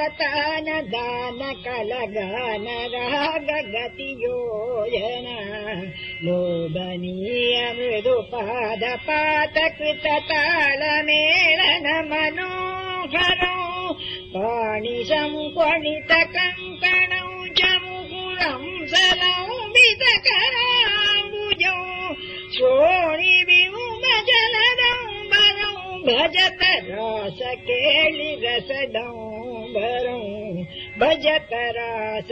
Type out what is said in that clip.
कृततान दान कलगान रागगति योजन लोभनीय मृदुपाद पात कृततालमेलन मनोहरौ पाणिशं क्वणित कङ्कणौ च मुकुरं सलौमितकराम्बुजौ श्रोणि विमुमजलदम्बरौ भजत रास भजत रास